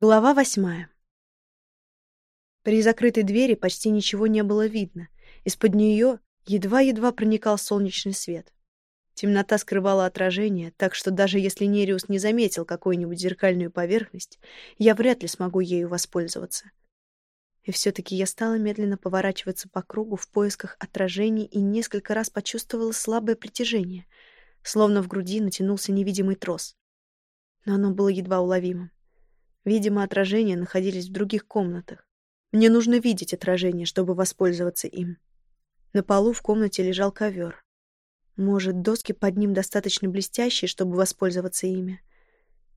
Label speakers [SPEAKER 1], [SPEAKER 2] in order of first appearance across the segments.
[SPEAKER 1] Глава восьмая. При закрытой двери почти ничего не было видно. Из-под нее едва-едва проникал солнечный свет. Темнота скрывала отражение, так что даже если Нериус не заметил какую-нибудь зеркальную поверхность, я вряд ли смогу ею воспользоваться. И все-таки я стала медленно поворачиваться по кругу в поисках отражений и несколько раз почувствовала слабое притяжение, словно в груди натянулся невидимый трос. Но оно было едва уловимым. Видимо, отражения находились в других комнатах. Мне нужно видеть отражение, чтобы воспользоваться им. На полу в комнате лежал ковер. Может, доски под ним достаточно блестящие, чтобы воспользоваться ими?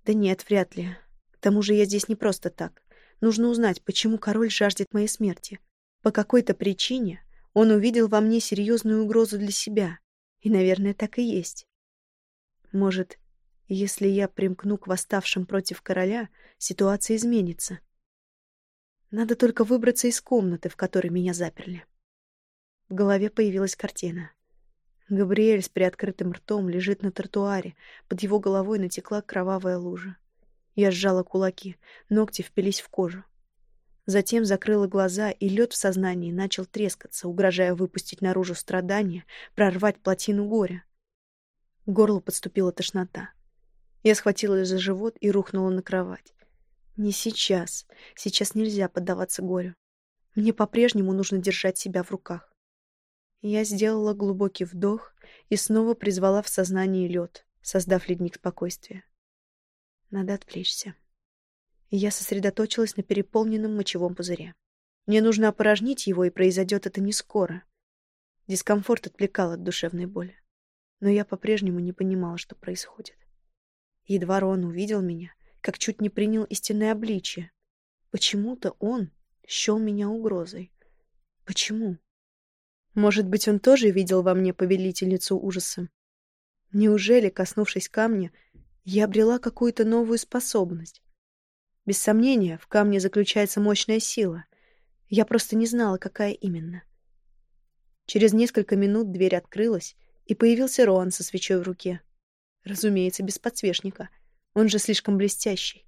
[SPEAKER 1] Да нет, вряд ли. К тому же я здесь не просто так. Нужно узнать, почему король жаждет моей смерти. По какой-то причине он увидел во мне серьезную угрозу для себя. И, наверное, так и есть. Может, если я примкну к восставшим против короля, ситуация изменится. Надо только выбраться из комнаты, в которой меня заперли. В голове появилась картина. Габриэль с приоткрытым ртом лежит на тротуаре, под его головой натекла кровавая лужа. Я сжала кулаки, ногти впились в кожу. Затем закрыла глаза, и лед в сознании начал трескаться, угрожая выпустить наружу страдания, прорвать плотину горя. К горлу подступила тошнота. Я схватилась за живот и рухнула на кровать. Не сейчас. Сейчас нельзя поддаваться горю. Мне по-прежнему нужно держать себя в руках. Я сделала глубокий вдох и снова призвала в сознание лед, создав ледник спокойствия. Надо отвлечься. Я сосредоточилась на переполненном мочевом пузыре. Мне нужно опорожнить его, и произойдет это не скоро. Дискомфорт отвлекал от душевной боли. Но я по-прежнему не понимала, что происходит. Едва Рон увидел меня, как чуть не принял истинное обличие. Почему-то он счел меня угрозой. Почему? Может быть, он тоже видел во мне повелительницу ужаса? Неужели, коснувшись камня, я обрела какую-то новую способность? Без сомнения, в камне заключается мощная сила. Я просто не знала, какая именно. Через несколько минут дверь открылась, и появился Роан со свечой в руке. Разумеется, без подсвечника. Он же слишком блестящий.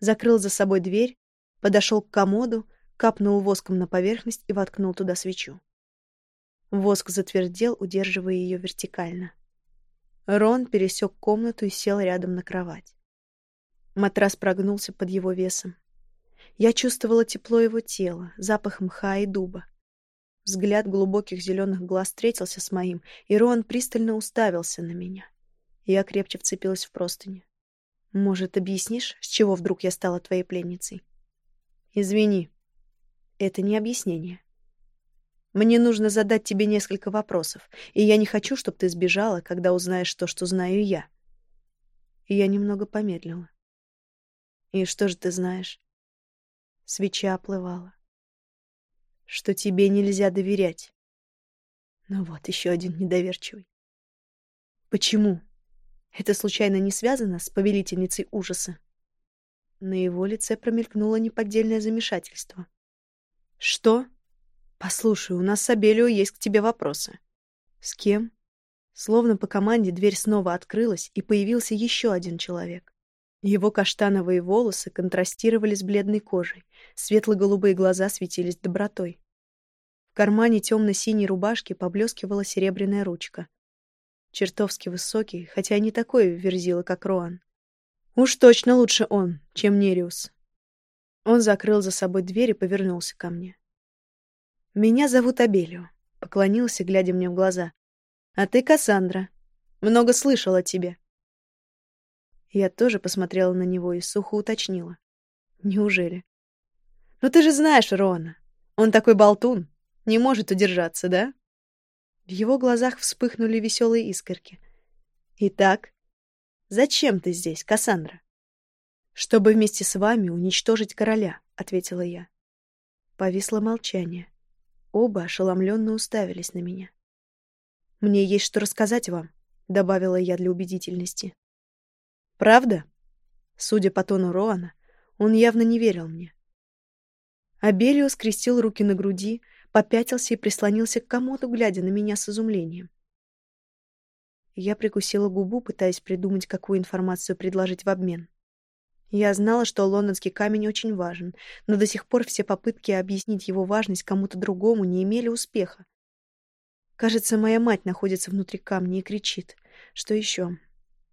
[SPEAKER 1] Закрыл за собой дверь, подошел к комоду, капнул воском на поверхность и воткнул туда свечу. Воск затвердел, удерживая ее вертикально. Рон пересек комнату и сел рядом на кровать. Матрас прогнулся под его весом. Я чувствовала тепло его тела, запах мха и дуба. Взгляд глубоких зеленых глаз встретился с моим, и Рон пристально уставился на меня. Я крепче вцепилась в простыни. Может, объяснишь, с чего вдруг я стала твоей пленницей? Извини. Это не объяснение. Мне нужно задать тебе несколько вопросов, и я не хочу, чтобы ты сбежала, когда узнаешь то, что знаю я. И я немного помедлила. И что же ты знаешь? Свеча оплывала. Что тебе нельзя доверять. Ну вот, еще один недоверчивый. Почему? Это случайно не связано с повелительницей ужаса? На его лице промелькнуло неподдельное замешательство. Что? Послушай, у нас с Абелио есть к тебе вопросы. С кем? Словно по команде дверь снова открылась, и появился еще один человек. Его каштановые волосы контрастировали с бледной кожей, светло-голубые глаза светились добротой. В кармане темно-синей рубашки поблескивала серебряная ручка. Чертовски высокий, хотя не такой верзила, как Роан. Уж точно лучше он, чем Нериус. Он закрыл за собой дверь и повернулся ко мне. «Меня зовут Абелио», — поклонился, глядя мне в глаза. «А ты Кассандра. Много слышал о тебе». Я тоже посмотрела на него и сухо уточнила. «Неужели?» «Ну ты же знаешь Рона. Он такой болтун. Не может удержаться, да?» В его глазах вспыхнули веселые искорки. «Итак, зачем ты здесь, Кассандра?» «Чтобы вместе с вами уничтожить короля», — ответила я. Повисло молчание. Оба ошеломленно уставились на меня. «Мне есть что рассказать вам», — добавила я для убедительности. «Правда?» Судя по тону Роана, он явно не верил мне. Абелио скрестил руки на груди, попятился и прислонился к комоду, глядя на меня с изумлением. Я прикусила губу, пытаясь придумать, какую информацию предложить в обмен. Я знала, что лондонский камень очень важен, но до сих пор все попытки объяснить его важность кому-то другому не имели успеха. Кажется, моя мать находится внутри камня и кричит. Что еще?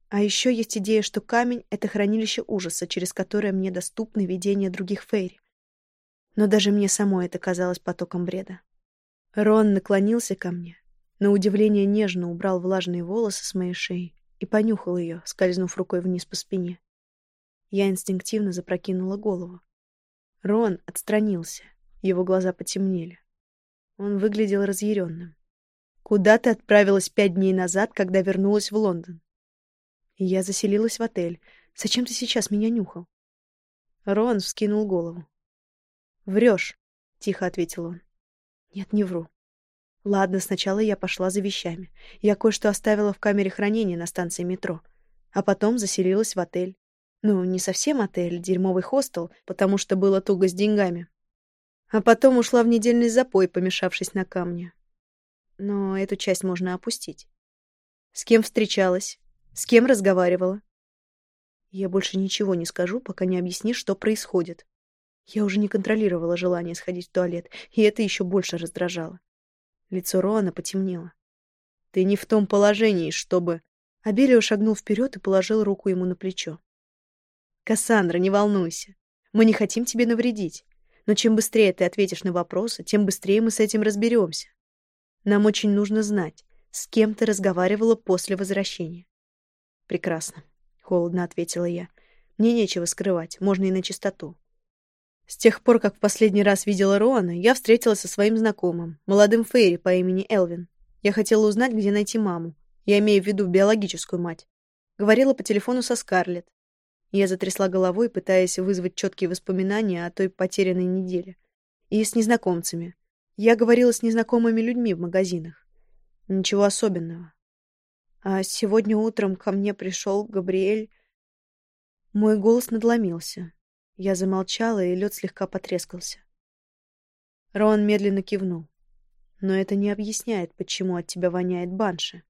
[SPEAKER 1] А еще есть идея, что камень — это хранилище ужаса, через которое мне доступны видения других фейри. Но даже мне самой это казалось потоком бреда. Рон наклонился ко мне, на удивление нежно убрал влажные волосы с моей шеи и понюхал ее, скользнув рукой вниз по спине. Я инстинктивно запрокинула голову. Рон отстранился, его глаза потемнели. Он выглядел разъяренным. «Куда ты отправилась пять дней назад, когда вернулась в Лондон?» Я заселилась в отель. Зачем ты сейчас меня нюхал? Рон вскинул голову. «Врешь», — тихо ответил он. «Нет, не вру. Ладно, сначала я пошла за вещами. Я кое-что оставила в камере хранения на станции метро. А потом заселилась в отель. Ну, не совсем отель, дерьмовый хостел, потому что было туго с деньгами. А потом ушла в недельный запой, помешавшись на камне. Но эту часть можно опустить. С кем встречалась? С кем разговаривала? Я больше ничего не скажу, пока не объяснишь, что происходит. Я уже не контролировала желание сходить в туалет, и это еще больше раздражало. Лицо Роана потемнело. «Ты не в том положении, чтобы...» Абелио шагнул вперед и положил руку ему на плечо. «Кассандра, не волнуйся. Мы не хотим тебе навредить. Но чем быстрее ты ответишь на вопросы, тем быстрее мы с этим разберемся. Нам очень нужно знать, с кем ты разговаривала после возвращения». «Прекрасно», — холодно ответила я. «Мне нечего скрывать, можно и на чистоту. С тех пор, как в последний раз видела Роана, я встретилась со своим знакомым, молодым Фейри по имени Элвин. Я хотела узнать, где найти маму. Я имею в виду биологическую мать. Говорила по телефону со Скарлетт. Я затрясла головой, пытаясь вызвать четкие воспоминания о той потерянной неделе. И с незнакомцами. Я говорила с незнакомыми людьми в магазинах. Ничего особенного. А сегодня утром ко мне пришел Габриэль. Мой голос надломился. Я замолчала, и лед слегка потрескался. Рон медленно кивнул. Но это не объясняет, почему от тебя воняет банши.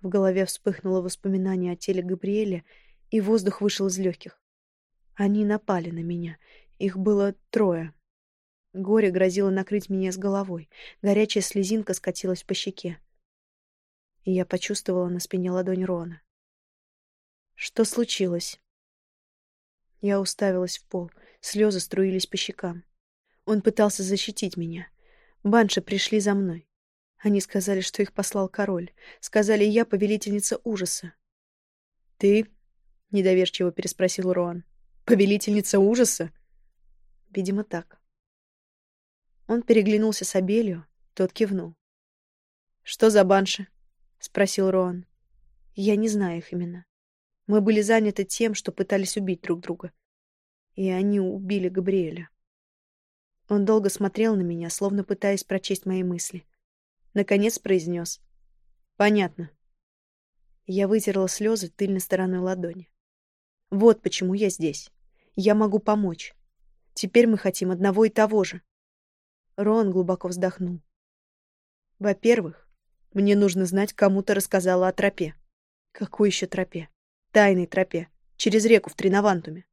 [SPEAKER 1] В голове вспыхнуло воспоминание о теле Габриэля, и воздух вышел из легких. Они напали на меня. Их было трое. Горе грозило накрыть меня с головой. Горячая слезинка скатилась по щеке. И я почувствовала на спине ладонь Рона. «Что случилось?» Я уставилась в пол. Слезы струились по щекам. Он пытался защитить меня. Банши пришли за мной. Они сказали, что их послал король. Сказали, я повелительница ужаса. «Ты?» — недоверчиво переспросил Роан. «Повелительница ужаса?» Видимо, так. Он переглянулся с Абелью, тот кивнул. «Что за банши?» — спросил Роан. «Я не знаю их имена. Мы были заняты тем, что пытались убить друг друга. И они убили Габриэля. Он долго смотрел на меня, словно пытаясь прочесть мои мысли. Наконец произнес. «Понятно». Я вытерла слезы тыльной стороной ладони. «Вот почему я здесь. Я могу помочь. Теперь мы хотим одного и того же». Рон глубоко вздохнул. «Во-первых, мне нужно знать, кому ты рассказала о тропе». «Какой еще тропе?» Тайной тропе. Через реку в Тринавантуме.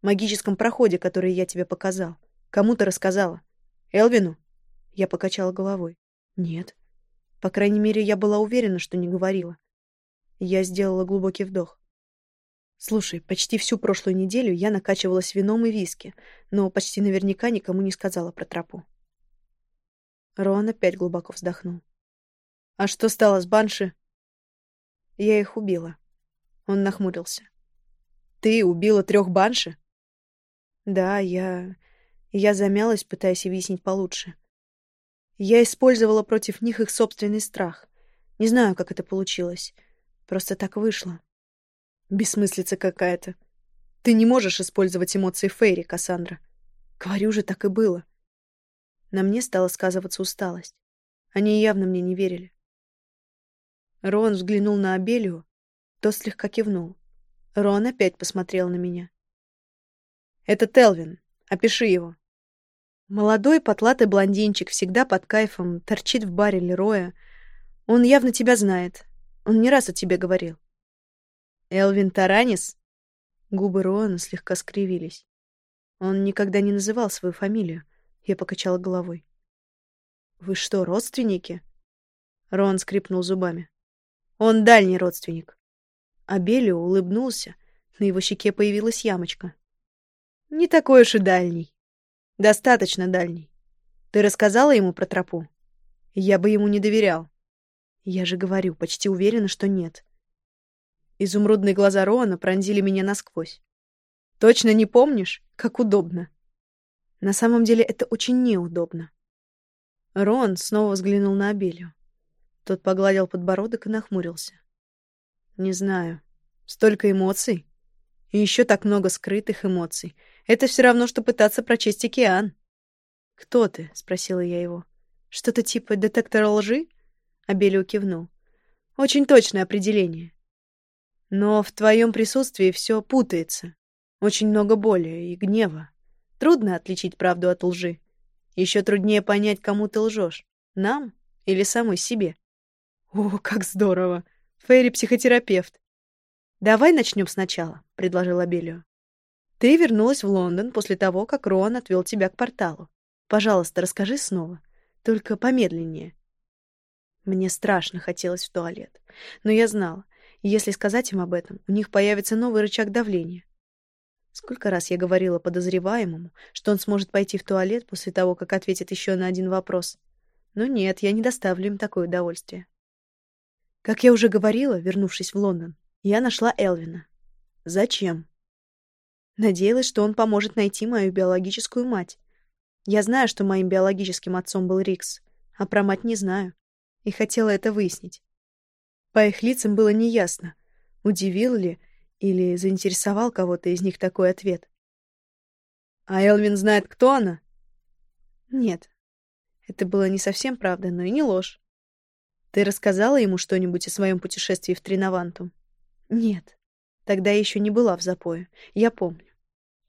[SPEAKER 1] Магическом проходе, который я тебе показал. Кому ты рассказала? Элвину? Я покачала головой. Нет. По крайней мере, я была уверена, что не говорила. Я сделала глубокий вдох. Слушай, почти всю прошлую неделю я накачивалась вином и виски, но почти наверняка никому не сказала про тропу. Рон опять глубоко вздохнул. А что стало с Банши? Я их убила. Он нахмурился. «Ты убила трех банши?» «Да, я... Я замялась, пытаясь объяснить получше. Я использовала против них их собственный страх. Не знаю, как это получилось. Просто так вышло. Бессмыслица какая-то. Ты не можешь использовать эмоции Фейри, Кассандра. Говорю же, так и было. На мне стала сказываться усталость. Они явно мне не верили. Рон взглянул на Абелию, тот слегка кивнул. Рон опять посмотрел на меня. «Это Телвин. Опиши его». Молодой потлатый блондинчик, всегда под кайфом, торчит в баре Лероя. Он явно тебя знает. Он не раз о тебе говорил. «Элвин Таранис?» Губы Роана слегка скривились. Он никогда не называл свою фамилию. Я покачала головой. «Вы что, родственники?» Рон скрипнул зубами. «Он дальний родственник». Абелио улыбнулся. На его щеке появилась ямочка. «Не такой уж и дальний. Достаточно дальний. Ты рассказала ему про тропу?» «Я бы ему не доверял». «Я же говорю, почти уверена, что нет». Изумрудные глаза Роана пронзили меня насквозь. «Точно не помнишь? Как удобно». На самом деле это очень неудобно. Рон снова взглянул на Абелию. Тот погладил подбородок и нахмурился. «Не знаю. Столько эмоций. И еще так много скрытых эмоций. Это все равно, что пытаться прочесть океан». «Кто ты?» — спросила я его. «Что-то типа детектора лжи?» Абелио кивнул. «Очень точное определение. Но в твоем присутствии все путается. Очень много боли и гнева. Трудно отличить правду от лжи. Еще труднее понять, кому ты лжешь. Нам или самой себе. О, как здорово! Фейри психотерапевт. Давай начнем сначала, предложил Абелио. Ты вернулась в Лондон после того, как Роан отвел тебя к порталу. Пожалуйста, расскажи снова. Только помедленнее. Мне страшно хотелось в туалет. Но я знала, если сказать им об этом, у них появится новый рычаг давления. Сколько раз я говорила подозреваемому, что он сможет пойти в туалет после того, как ответит еще на один вопрос. Но нет, я не доставлю им такое удовольствие. Как я уже говорила, вернувшись в Лондон, я нашла Элвина. Зачем? Надеялась, что он поможет найти мою биологическую мать. Я знаю, что моим биологическим отцом был Рикс, а про мать не знаю. И хотела это выяснить. По их лицам было неясно, удивил ли или заинтересовал кого-то из них такой ответ? А Элвин знает, кто она? Нет. Это было не совсем правда, но и не ложь. Ты рассказала ему что-нибудь о своем путешествии в Тринавантум? Нет. Тогда я еще не была в запое. Я помню.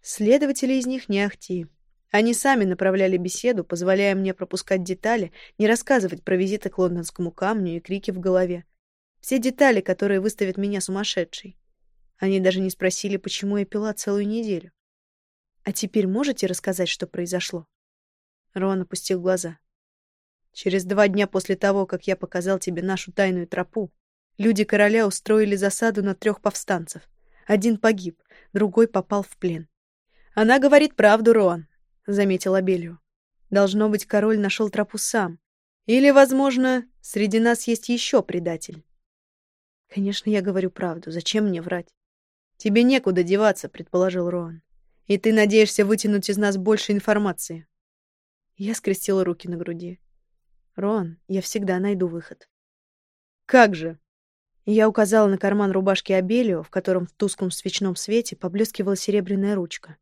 [SPEAKER 1] Следователи из них не ахти. Они сами направляли беседу, позволяя мне пропускать детали, не рассказывать про визиты к лондонскому камню и крики в голове. Все детали, которые выставят меня сумасшедшей. Они даже не спросили, почему я пила целую неделю. А теперь можете рассказать, что произошло? Рон опустил глаза. Через два дня после того, как я показал тебе нашу тайную тропу, люди короля устроили засаду на трех повстанцев. Один погиб, другой попал в плен. Она говорит правду, Роан, заметил Абелио. Должно быть, король нашел тропу сам. Или, возможно, среди нас есть еще предатель. Конечно, я говорю правду. Зачем мне врать? «Тебе некуда деваться», — предположил Роан. «И ты надеешься вытянуть из нас больше информации». Я скрестила руки на груди. «Роан, я всегда найду выход». «Как же?» Я указала на карман рубашки Абелио, в котором в тусклом свечном свете поблескивала серебряная ручка.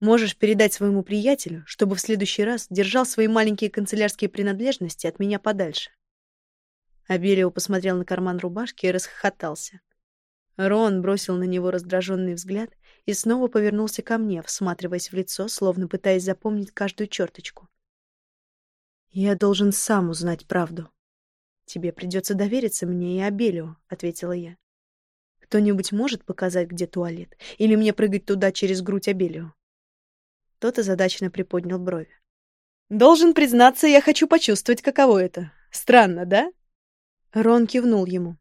[SPEAKER 1] «Можешь передать своему приятелю, чтобы в следующий раз держал свои маленькие канцелярские принадлежности от меня подальше». Абелио посмотрел на карман рубашки и расхохотался. Рон бросил на него раздраженный взгляд и снова повернулся ко мне, всматриваясь в лицо, словно пытаясь запомнить каждую черточку. «Я должен сам узнать правду. Тебе придется довериться мне и Абелио», — ответила я. «Кто-нибудь может показать, где туалет? Или мне прыгать туда через грудь Абелио?» Тот озадаченно приподнял брови. «Должен признаться, я хочу почувствовать, каково это. Странно, да?» Рон кивнул ему.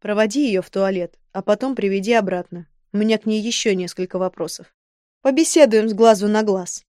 [SPEAKER 1] Проводи ее в туалет, а потом приведи обратно. У меня к ней еще несколько вопросов. Побеседуем с глазу на глаз.